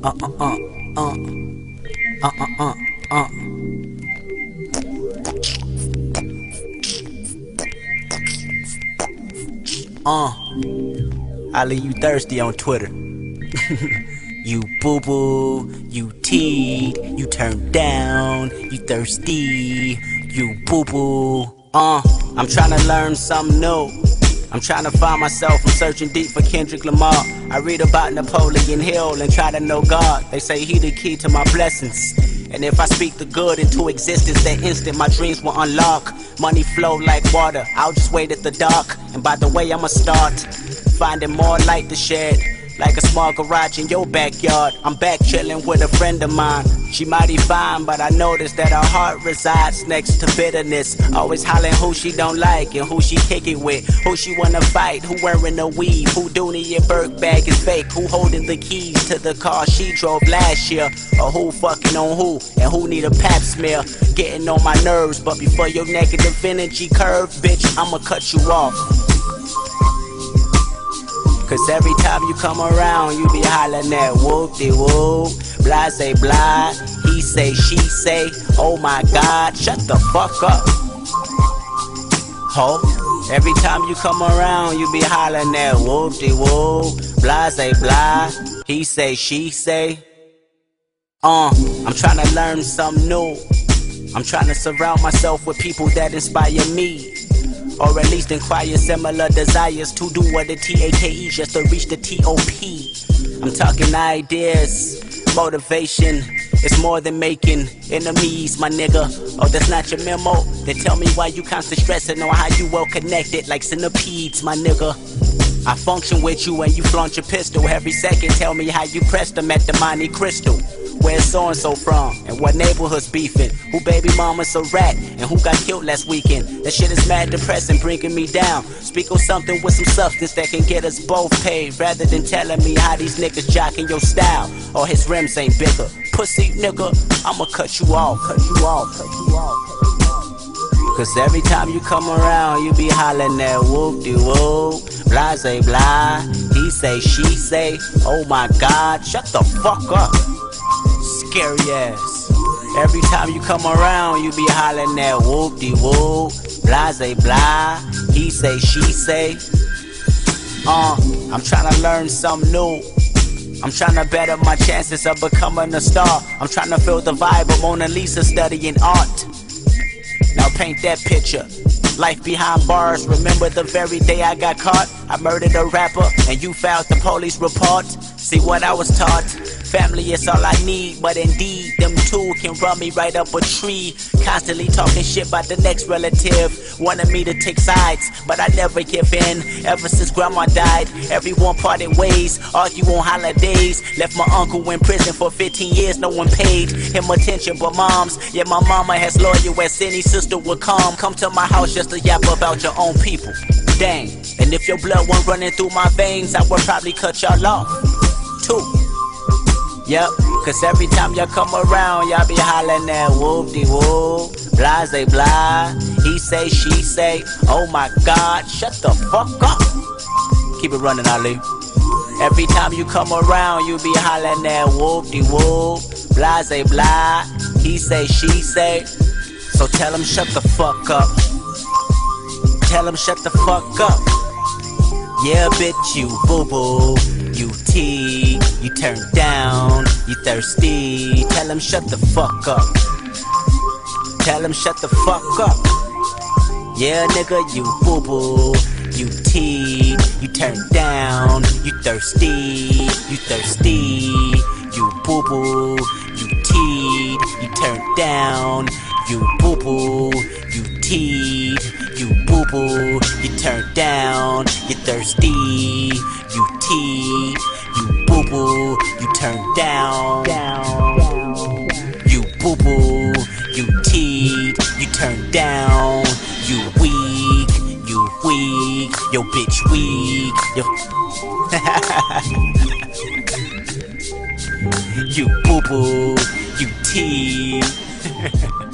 Uh uh uh uh uh uh uh uh. Uh, I leave you thirsty on Twitter. you boo boo, you teed, you turn down, you thirsty, you boo boo. Uh, I'm trying to learn something new. I'm trying to find myself, I'm searching deep for Kendrick Lamar. I read about Napoleon Hill and try to know God. They say he the key to my blessings. And if I speak the good into existence, that instant my dreams will unlock. Money flow like water, I'll just wait at the dock. And by the way, I'ma start finding more light to shed. Like a small garage in your backyard. I'm back chilling with a friend of mine. She mighty fine, but I noticed that her heart resides next to bitterness. Always hollering who she don't like and who she kick it with. Who she wanna fight, who wearing a weave, who Dooney and Bourke bag is fake, who holding the keys to the car she drove last year, or who fucking on who, and who need a pap smear. Getting on my nerves, but before your negative energy curve, bitch, I'ma cut you off. Cause every time you come around, you be hollering at whoop de whoop, blah say blah, he say, she say, oh my god, shut the fuck up. Ho, every time you come around, you be hollering at whoop de whoop, blah say blah, he say, she say. Uh, I'm trying to learn something new. I'm trying to surround myself with people that inspire me. Or at least inquire similar desires to do what the T-A-K-E just to reach the TOP. I'm talking ideas, motivation. It's more than making enemies, my nigga. Oh, that's not your memo. Then tell me why you constantly stressing on how you well connected like centipedes, my nigga. I function with you and you flaunt your pistol every second. Tell me how you pressed them at the Monte Crystal. Where's so and so from? And what neighborhood's beefing? Who baby mama's a rat? And who got killed last weekend? That shit is mad depressing, bringing me down. Speak on something with some substance that can get us both paid. Rather than telling me how these niggas jocking your style. Or his rims ain't bigger. Pussy nigga, I'ma cut you off, cut you off, cut you off. Cause every time you come around, you be hollering that whoop de whoop, blah say blah. He say, she say, oh my god, shut the fuck up scary ass. Every time you come around, you be hollering that whoop de whoop, blah say blah. He say, she say. Uh, I'm trying to learn something new. I'm trying to better my chances of becoming a star. I'm trying to feel the vibe of Mona Lisa studying art. Now paint that picture. Life behind bars. Remember the very day I got caught? I murdered a rapper and you filed the police report. See what I was taught? Family is all I need, but indeed, them two can run me right up a tree. Constantly talking shit about the next relative. Wanted me to take sides, but I never give in. Ever since grandma died, everyone parted ways. Argue on holidays. Left my uncle in prison for 15 years, no one paid him attention but moms. Yeah, my mama has loyal as any sister would come. Come to my house just to yap about your own people. Dang. And if your blood weren't running through my veins, I would probably cut y'all off. Yep, cause every time y'all come around, y'all be hollering at whoop de whoop, blah say blah. He say, she say, oh my god, shut the fuck up. Keep it running, Ali. Every time you come around, you be hollering at whoop de whoop, blah say blah. He say, she say, so tell him shut the fuck up. Tell him shut the fuck up. Yeah, bitch, you boo boo, you T, you turn down, you thirsty. Tell him shut the fuck up. Tell him shut the fuck up. Yeah, nigga, you boo boo, you T, you turn down, you thirsty, you thirsty. You boo boo, you T, you turn down, you boo boo, you T, you turn down, you thirsty, you T, you boo boo, you turn down, you boo boo, you T, you turn down, you weak, you weak, yo bitch weak, yo. you boo boo, you T.